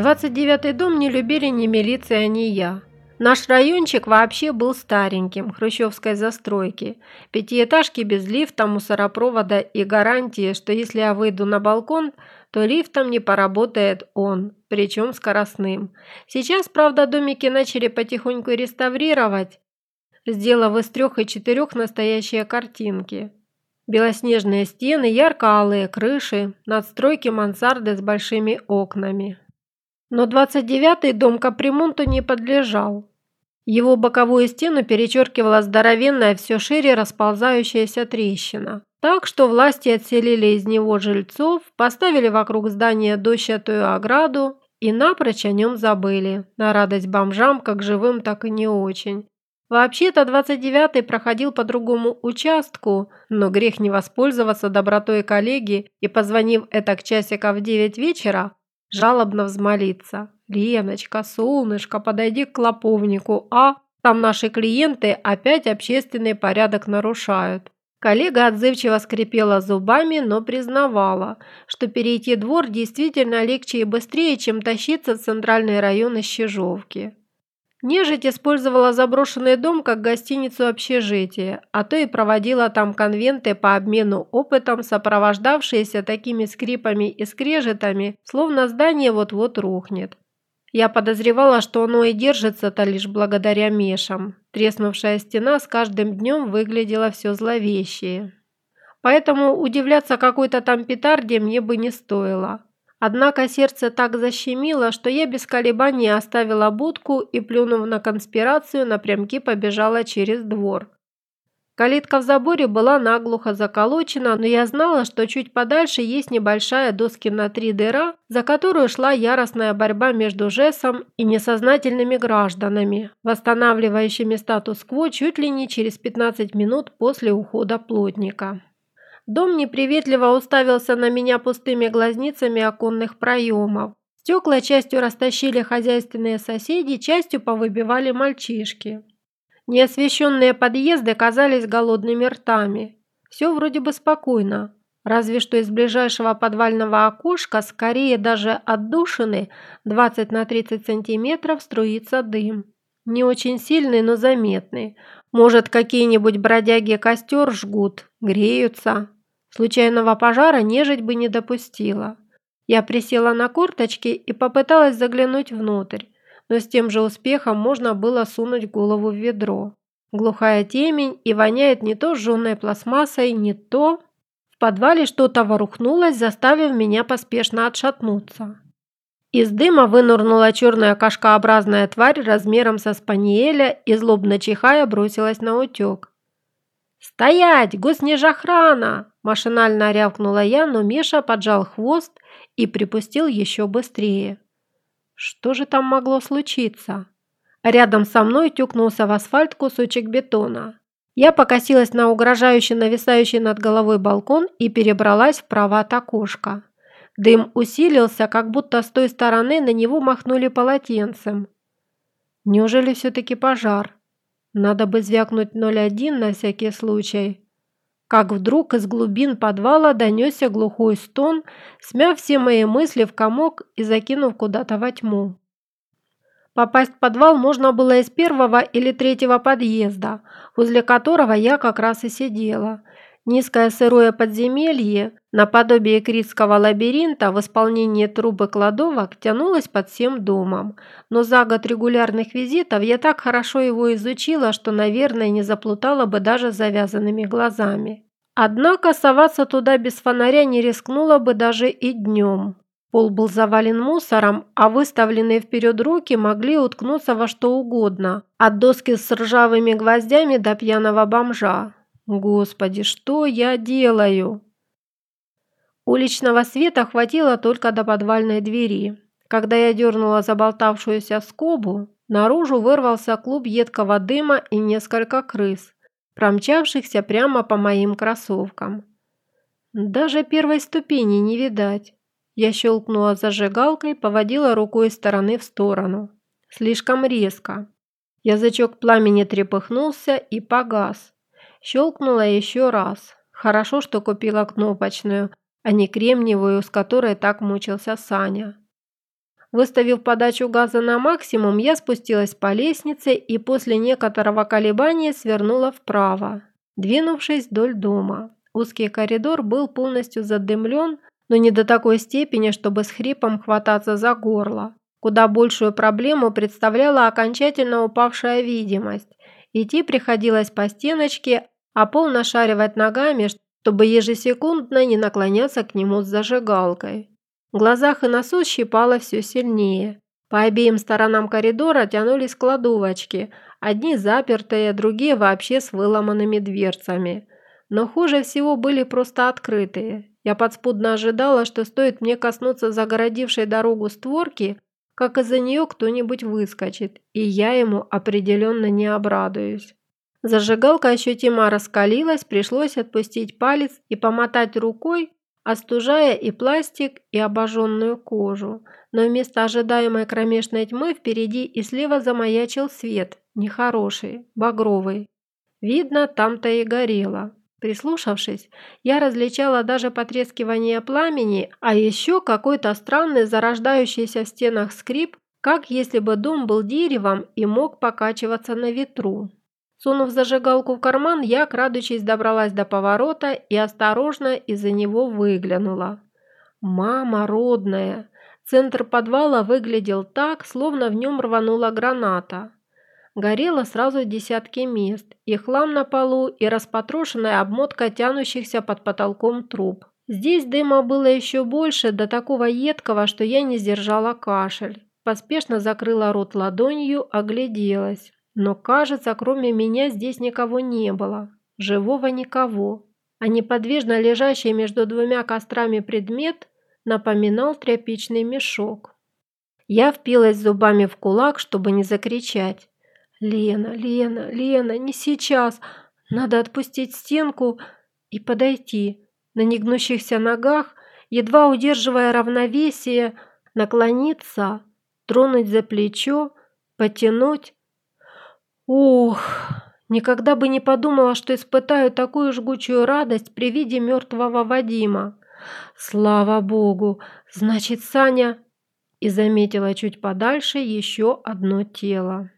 29-й дом не любили ни милиция, ни я. Наш райончик вообще был стареньким, хрущевской застройки. Пятиэтажки без лифта, мусоропровода и гарантии, что если я выйду на балкон, то лифтом не поработает он, причем скоростным. Сейчас, правда, домики начали потихоньку реставрировать, сделав из трех и четырех настоящие картинки. Белоснежные стены, ярко-алые крыши, надстройки мансарды с большими окнами. Но 29-й дом капремонту не подлежал. Его боковую стену перечеркивала здоровенная, все шире расползающаяся трещина. Так что власти отселили из него жильцов, поставили вокруг здания дощатую ограду и напрочь о нем забыли, на радость бомжам, как живым, так и не очень. Вообще-то 29-й проходил по другому участку, но грех не воспользоваться добротой коллеги и, позвонив это к часика в 9 вечера, жалобно взмолиться. «Леночка, солнышко, подойди к клоповнику, а? Там наши клиенты опять общественный порядок нарушают». Коллега отзывчиво скрипела зубами, но признавала, что перейти двор действительно легче и быстрее, чем тащиться в центральный район из Чижовки. Нежить использовала заброшенный дом как гостиницу общежития, а то и проводила там конвенты по обмену опытом, сопровождавшиеся такими скрипами и скрежетами, словно здание вот-вот рухнет. Я подозревала, что оно и держится-то лишь благодаря мешам. Треснувшая стена с каждым днем выглядела все зловещее. Поэтому удивляться какой-то там петарде мне бы не стоило. Однако сердце так защемило, что я без колебаний оставила будку и, плюнув на конспирацию, напрямки побежала через двор. Калитка в заборе была наглухо заколочена, но я знала, что чуть подальше есть небольшая доски на три дыра, за которую шла яростная борьба между ЖЭСом и несознательными гражданами, восстанавливающими статус-кво чуть ли не через 15 минут после ухода плотника. Дом неприветливо уставился на меня пустыми глазницами оконных проемов. Стекла частью растащили хозяйственные соседи, частью повыбивали мальчишки. Неосвещенные подъезды казались голодными ртами. Все вроде бы спокойно, разве что из ближайшего подвального окошка, скорее даже отдушины, 20 на 30 сантиметров струится дым. Не очень сильный, но заметный. Может, какие-нибудь бродяги костер жгут, греются. Случайного пожара нежить бы не допустила. Я присела на корточки и попыталась заглянуть внутрь, но с тем же успехом можно было сунуть голову в ведро. Глухая темень и воняет не то сжженной пластмассой, не то... В подвале что-то ворухнулось, заставив меня поспешно отшатнуться. Из дыма вынурнула черная кашкообразная тварь размером со спаниеля и, злобно чихая, бросилась на утек. «Стоять! Госнежохрана!» Машинально рявкнула я, но Миша поджал хвост и припустил еще быстрее. Что же там могло случиться? Рядом со мной тюкнулся в асфальт кусочек бетона. Я покосилась на угрожающий нависающий над головой балкон и перебралась вправо от окошка. Дым усилился, как будто с той стороны на него махнули полотенцем. Неужели все-таки пожар? Надо бы звякнуть 01 на всякий случай как вдруг из глубин подвала донесся глухой стон, смяв все мои мысли в комок и закинув куда-то во тьму. Попасть в подвал можно было из первого или третьего подъезда, возле которого я как раз и сидела. Низкое сырое подземелье, наподобие критского лабиринта в исполнении трубы кладовок, тянулось под всем домом. Но за год регулярных визитов я так хорошо его изучила, что, наверное, не заплутала бы даже завязанными глазами. Однако соваться туда без фонаря не рискнула бы даже и днем. Пол был завален мусором, а выставленные вперед руки могли уткнуться во что угодно, от доски с ржавыми гвоздями до пьяного бомжа. Господи, что я делаю? Уличного света хватило только до подвальной двери. Когда я дернула заболтавшуюся скобу, наружу вырвался клуб едкого дыма и несколько крыс, промчавшихся прямо по моим кроссовкам. Даже первой ступени не видать. Я щелкнула зажигалкой, поводила рукой из стороны в сторону. Слишком резко. Язычок пламени трепыхнулся и погас. Щелкнула еще раз. Хорошо, что купила кнопочную, а не кремниевую, с которой так мучился Саня. Выставив подачу газа на максимум, я спустилась по лестнице и после некоторого колебания свернула вправо, двинувшись вдоль дома. Узкий коридор был полностью задымлен, но не до такой степени, чтобы с хрипом хвататься за горло. Куда большую проблему представляла окончательно упавшая видимость. Идти приходилось по стеночке, а пол нашаривать ногами, чтобы ежесекундно не наклоняться к нему с зажигалкой. В глазах и носу щипало все сильнее. По обеим сторонам коридора тянулись кладовочки, одни запертые, другие вообще с выломанными дверцами. Но хуже всего были просто открытые. Я подспудно ожидала, что стоит мне коснуться загородившей дорогу створки, как из-за нее кто-нибудь выскочит, и я ему определенно не обрадуюсь. Зажигалка ощутимо раскалилась, пришлось отпустить палец и помотать рукой, остужая и пластик, и обожженную кожу. Но вместо ожидаемой кромешной тьмы впереди и слева замаячил свет, нехороший, багровый. Видно, там-то и горело. Прислушавшись, я различала даже потрескивание пламени, а еще какой-то странный зарождающийся в стенах скрип, как если бы дом был деревом и мог покачиваться на ветру. Сунув зажигалку в карман, я, крадучись, добралась до поворота и осторожно из-за него выглянула. Мама родная! Центр подвала выглядел так, словно в нем рванула граната. Горело сразу десятки мест, и хлам на полу, и распотрошенная обмотка тянущихся под потолком труб. Здесь дыма было еще больше, до такого едкого, что я не сдержала кашель. Поспешно закрыла рот ладонью, огляделась. Но, кажется, кроме меня здесь никого не было. Живого никого. А неподвижно лежащий между двумя кострами предмет напоминал тряпичный мешок. Я впилась зубами в кулак, чтобы не закричать. «Лена, Лена, Лена, не сейчас! Надо отпустить стенку и подойти». На негнущихся ногах, едва удерживая равновесие, наклониться, тронуть за плечо, потянуть. Ох, никогда бы не подумала, что испытаю такую жгучую радость при виде мертвого Вадима. Слава богу, значит, Саня... И заметила чуть подальше еще одно тело.